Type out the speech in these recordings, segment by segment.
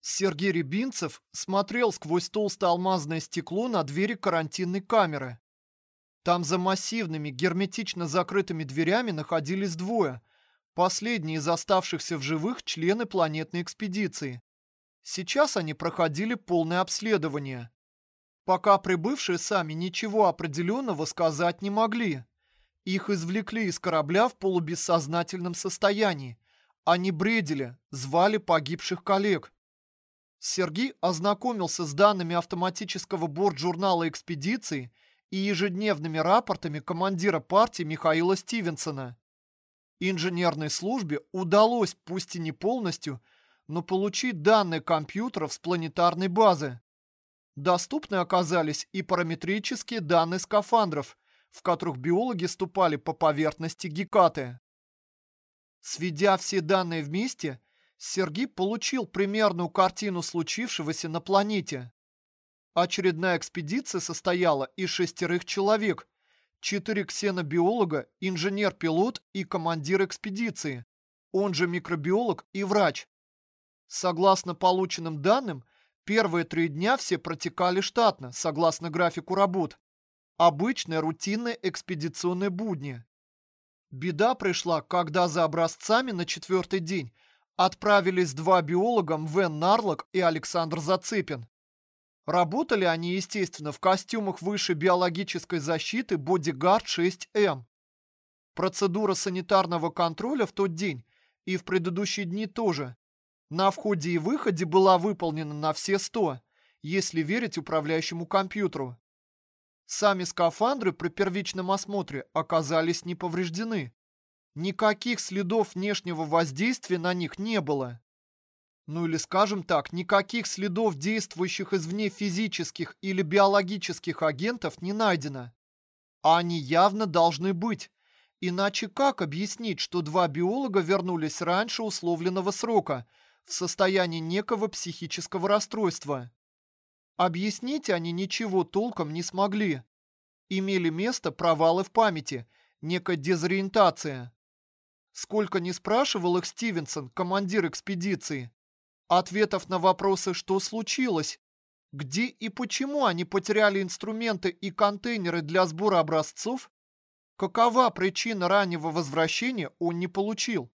Сергей Рябинцев смотрел сквозь толстое алмазное стекло на двери карантинной камеры. Там за массивными, герметично закрытыми дверями находились двое, последние из оставшихся в живых члены планетной экспедиции. Сейчас они проходили полное обследование. Пока прибывшие сами ничего определенного сказать не могли. Их извлекли из корабля в полубессознательном состоянии. Они бредили, звали погибших коллег. Сергей ознакомился с данными автоматического борт-журнала экспедиции и ежедневными рапортами командира партии Михаила Стивенсона. Инженерной службе удалось, пусть и не полностью, но получить данные компьютеров с планетарной базы. Доступны оказались и параметрические данные скафандров, в которых биологи ступали по поверхности Гекаты. Сведя все данные вместе, Сергей получил примерную картину случившегося на планете. Очередная экспедиция состояла из шестерых человек, четыре ксенобиолога, инженер-пилот и командир экспедиции, он же микробиолог и врач. Согласно полученным данным, первые три дня все протекали штатно, согласно графику работ. Обычные рутинные экспедиционные будни. Беда пришла, когда за образцами на четвертый день отправились два биолога Мвен Нарлок и Александр Зацепин. Работали они, естественно, в костюмах высшей биологической защиты Bodyguard 6M. Процедура санитарного контроля в тот день и в предыдущие дни тоже на входе и выходе была выполнена на все 100, если верить управляющему компьютеру. Сами скафандры при первичном осмотре оказались не повреждены. Никаких следов внешнего воздействия на них не было. Ну или скажем так, никаких следов действующих извне физических или биологических агентов не найдено. А они явно должны быть. Иначе как объяснить, что два биолога вернулись раньше условленного срока в состоянии некого психического расстройства? Объяснить они ничего толком не смогли. Имели место провалы в памяти, некая дезориентация. Сколько не спрашивал их Стивенсон, командир экспедиции, ответов на вопросы, что случилось, где и почему они потеряли инструменты и контейнеры для сбора образцов, какова причина раннего возвращения, он не получил.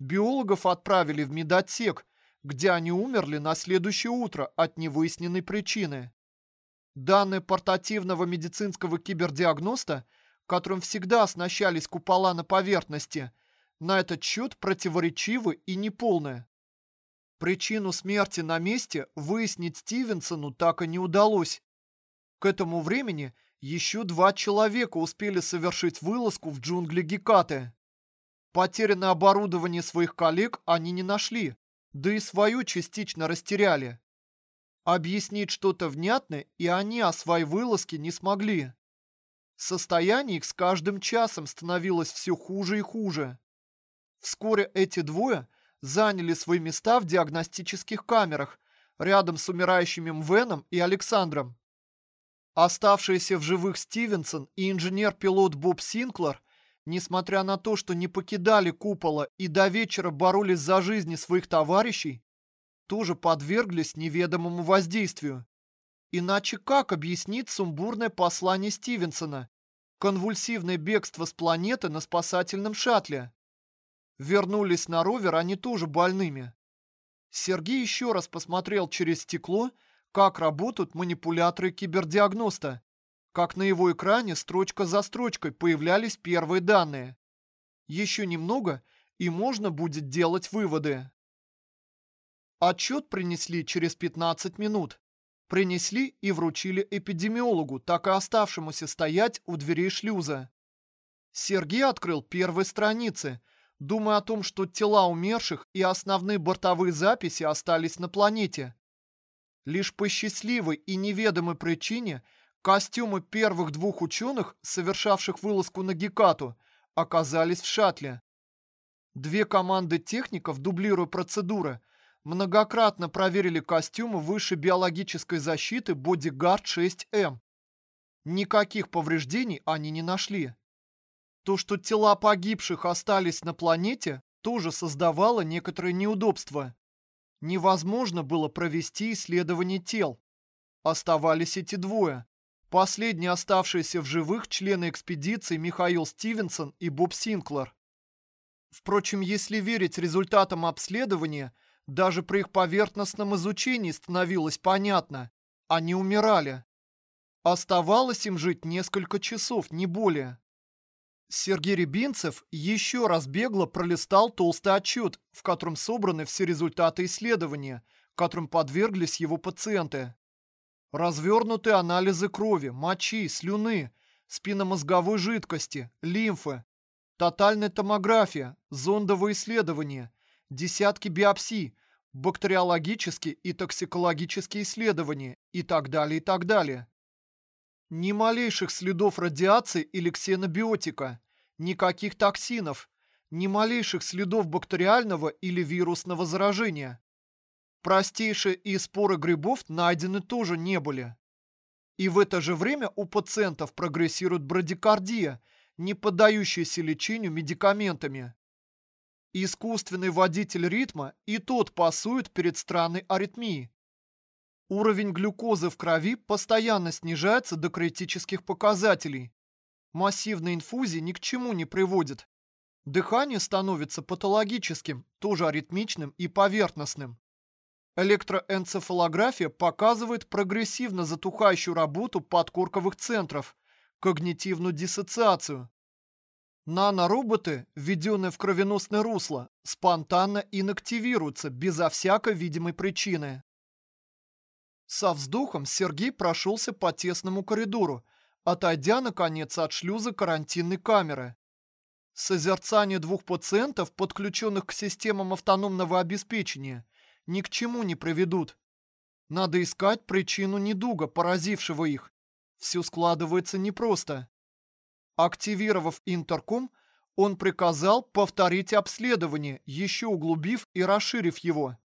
Биологов отправили в медотсек, где они умерли на следующее утро от невыясненной причины. Данные портативного медицинского кибердиагноста, которым всегда оснащались купола на поверхности – на этот счет противоречивы и неполные. Причину смерти на месте выяснить Стивенсону так и не удалось. К этому времени еще два человека успели совершить вылазку в джунгли Гекаты. Потерянное оборудование своих коллег они не нашли, да и свою частично растеряли. Объяснить что-то внятное и они о своей вылазке не смогли. Состояние их с каждым часом становилось все хуже и хуже. Вскоре эти двое заняли свои места в диагностических камерах рядом с умирающими Мвеном и Александром. Оставшиеся в живых Стивенсон и инженер-пилот Боб Синклер, несмотря на то, что не покидали купола и до вечера боролись за жизни своих товарищей, тоже подверглись неведомому воздействию. Иначе как объяснить сумбурное послание Стивенсона, конвульсивное бегство с планеты на спасательном шаттле? Вернулись на ровер они тоже больными. Сергей еще раз посмотрел через стекло, как работают манипуляторы кибердиагноста, как на его экране строчка за строчкой появлялись первые данные. Еще немного, и можно будет делать выводы. Отчет принесли через 15 минут. Принесли и вручили эпидемиологу, так и оставшемуся стоять у дверей шлюза. Сергей открыл первые страницы – думая о том, что тела умерших и основные бортовые записи остались на планете. Лишь по счастливой и неведомой причине костюмы первых двух ученых, совершавших вылазку на Гекату, оказались в шаттле. Две команды техников, дублируя процедуры, многократно проверили костюмы высшей биологической защиты Bodyguard 6M. Никаких повреждений они не нашли. То, что тела погибших остались на планете, тоже создавало некоторые неудобства. Невозможно было провести исследование тел. Оставались эти двое. Последние оставшиеся в живых члены экспедиции Михаил Стивенсон и Боб Синклер. Впрочем, если верить результатам обследования, даже при их поверхностном изучении становилось понятно – они умирали. Оставалось им жить несколько часов, не более. Сергей Рябинцев еще раз бегло пролистал толстый отчет, в котором собраны все результаты исследования, которым подверглись его пациенты. Развернуты анализы крови, мочи, слюны, спинномозговой жидкости, лимфы, тотальная томография, зондовые исследования, десятки биопсий, бактериологические и токсикологические исследования и так далее, и так далее. Ни малейших следов радиации или ксенобиотика, никаких токсинов, ни малейших следов бактериального или вирусного заражения. Простейшие и споры грибов найдены тоже не были. И в это же время у пациентов прогрессирует брадикардия, не поддающаяся лечению медикаментами. Искусственный водитель ритма и тот пасует перед странной аритмией. Уровень глюкозы в крови постоянно снижается до критических показателей. Массивные инфузии ни к чему не приводят. Дыхание становится патологическим, тоже аритмичным и поверхностным. Электроэнцефалография показывает прогрессивно затухающую работу подкорковых центров, когнитивную диссоциацию. Нанороботы, введенные в кровеносное русло, спонтанно инактивируются безо всякой видимой причины. Со вздохом Сергей прошелся по тесному коридору, отойдя, наконец, от шлюза карантинной камеры. Созерцание двух пациентов, подключенных к системам автономного обеспечения, ни к чему не приведут. Надо искать причину недуга, поразившего их. Все складывается непросто. Активировав интерком, он приказал повторить обследование, еще углубив и расширив его.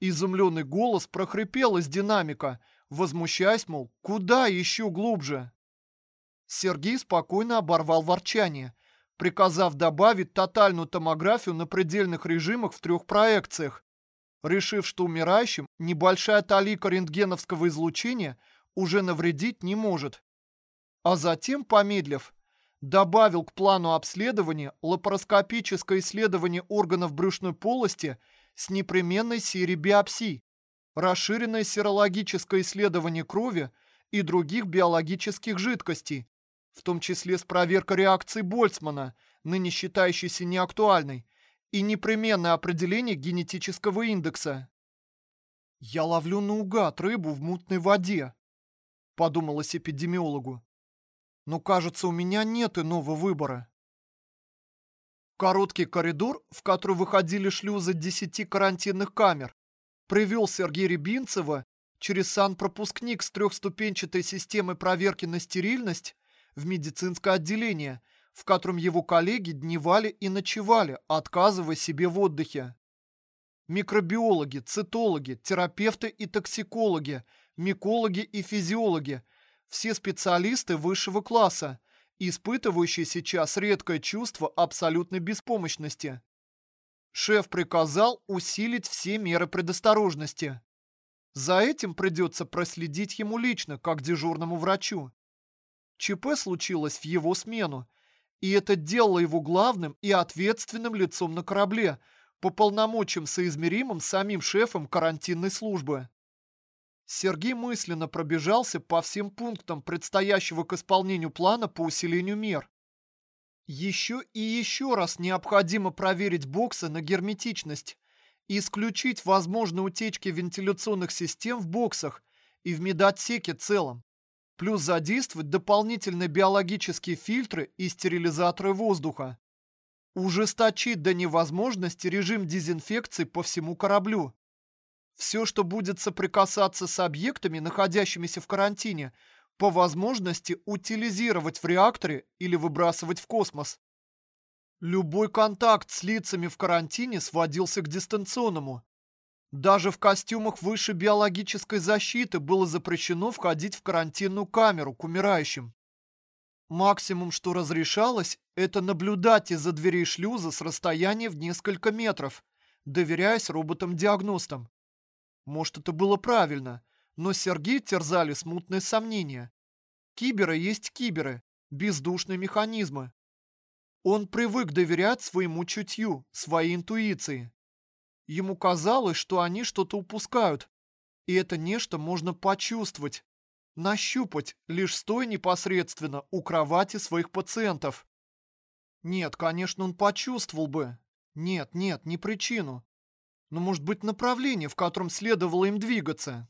Изумленный голос прохрипел из динамика, возмущаясь, мол, куда еще глубже? Сергей спокойно оборвал ворчание, приказав добавить тотальную томографию на предельных режимах в трех проекциях, решив, что умирающим небольшая талика рентгеновского излучения уже навредить не может. А затем, помедлив, добавил к плану обследования лапароскопическое исследование органов брюшной полости с непременной серией биопсий, расширенное серологическое исследование крови и других биологических жидкостей, в том числе с проверкой реакции Больцмана, ныне считающейся неактуальной, и непременное определение генетического индекса. «Я ловлю наугад рыбу в мутной воде», – подумалось эпидемиологу. «Но, кажется, у меня нет иного выбора». Короткий коридор, в который выходили шлюзы десяти карантинных камер, привел Сергея Рябинцева через санпропускник с трехступенчатой системой проверки на стерильность в медицинское отделение – в котором его коллеги дневали и ночевали, отказывая себе в отдыхе. Микробиологи, цитологи, терапевты и токсикологи, микологи и физиологи – все специалисты высшего класса, испытывающие сейчас редкое чувство абсолютной беспомощности. Шеф приказал усилить все меры предосторожности. За этим придется проследить ему лично, как дежурному врачу. ЧП случилось в его смену, и это делало его главным и ответственным лицом на корабле, по полномочиям соизмеримым самим шефом карантинной службы. Сергей мысленно пробежался по всем пунктам предстоящего к исполнению плана по усилению мер. Еще и еще раз необходимо проверить боксы на герметичность исключить возможные утечки вентиляционных систем в боксах и в медотсеке целом плюс задействовать дополнительные биологические фильтры и стерилизаторы воздуха. Ужесточить до невозможности режим дезинфекции по всему кораблю. Все, что будет соприкасаться с объектами, находящимися в карантине, по возможности утилизировать в реакторе или выбрасывать в космос. Любой контакт с лицами в карантине сводился к дистанционному. Даже в костюмах высшей биологической защиты было запрещено входить в карантинную камеру к умирающим. Максимум, что разрешалось, это наблюдать из-за дверей шлюза с расстояния в несколько метров, доверяясь роботам-диагностам. Может, это было правильно, но Сергей терзали смутные сомнения. Киберы есть киберы, бездушные механизмы. Он привык доверять своему чутью, своей интуиции. Ему казалось, что они что-то упускают, и это нечто можно почувствовать, нащупать, лишь стоя непосредственно у кровати своих пациентов. Нет, конечно, он почувствовал бы. Нет, нет, не причину. Но, может быть, направление, в котором следовало им двигаться.